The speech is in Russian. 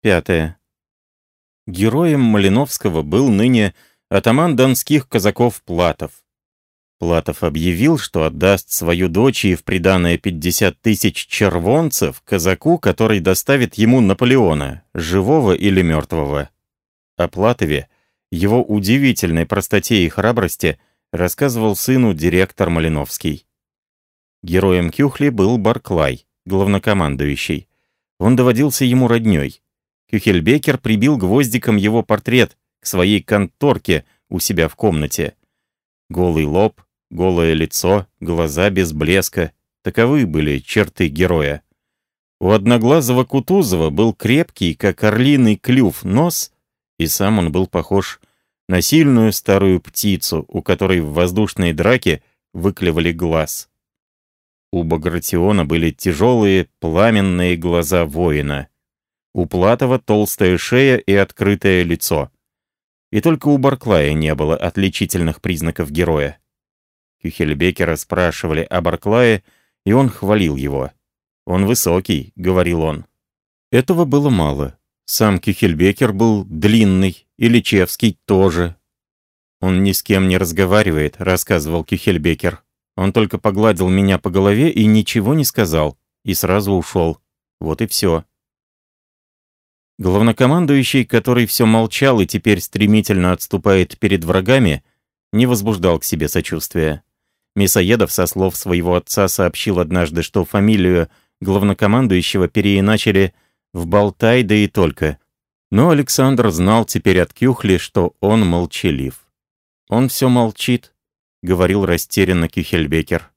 Пятое. Героем Малиновского был ныне атаман донских казаков Платов. Платов объявил, что отдаст свою дочь и в приданное 50 тысяч червонцев казаку, который доставит ему Наполеона, живого или мертвого. О Платове, его удивительной простоте и храбрости, рассказывал сыну директор Малиновский. Героем Кюхли был Барклай, главнокомандующий. Он доводился ему роднёй. Кюхельбекер прибил гвоздиком его портрет к своей конторке у себя в комнате. Голый лоб, голое лицо, глаза без блеска — таковы были черты героя. У одноглазого Кутузова был крепкий, как орлиный клюв, нос, и сам он был похож на сильную старую птицу, у которой в воздушной драке выклевали глаз. У Багратиона были тяжелые, пламенные глаза воина. У Платова толстая шея и открытое лицо. И только у Барклая не было отличительных признаков героя. Кюхельбекера спрашивали о Барклае, и он хвалил его. «Он высокий», — говорил он. Этого было мало. Сам Кюхельбекер был длинный, и Личевский тоже. «Он ни с кем не разговаривает», — рассказывал Кюхельбекер. Он только погладил меня по голове и ничего не сказал, и сразу ушел. Вот и все. Главнокомандующий, который все молчал и теперь стремительно отступает перед врагами, не возбуждал к себе сочувствия. Мясоедов со слов своего отца сообщил однажды, что фамилию главнокомандующего переиначили в Болтай, да и только. Но Александр знал теперь от Кюхли, что он молчалив. Он все молчит, — говорил растерянно Кюхельбекер.